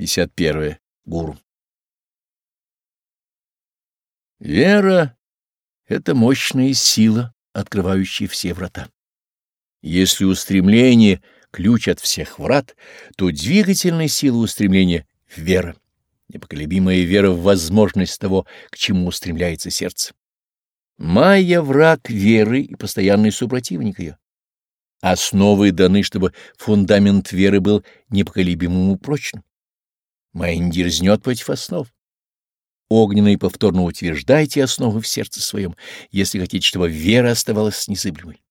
51. Гуру. Вера — это мощная сила, открывающая все врата. Если устремление — ключ от всех врат, то двигательная сила устремления — вера, непоколебимая вера в возможность того, к чему устремляется сердце. Майя — враг веры и постоянный супротивник ее. Основы даны, чтобы фундамент веры был непоколебимым и прочным. Майя не дерзнет против основ. Огненно и повторно утверждайте основы в сердце своем, если хотите, чтобы вера оставалась незыблемой.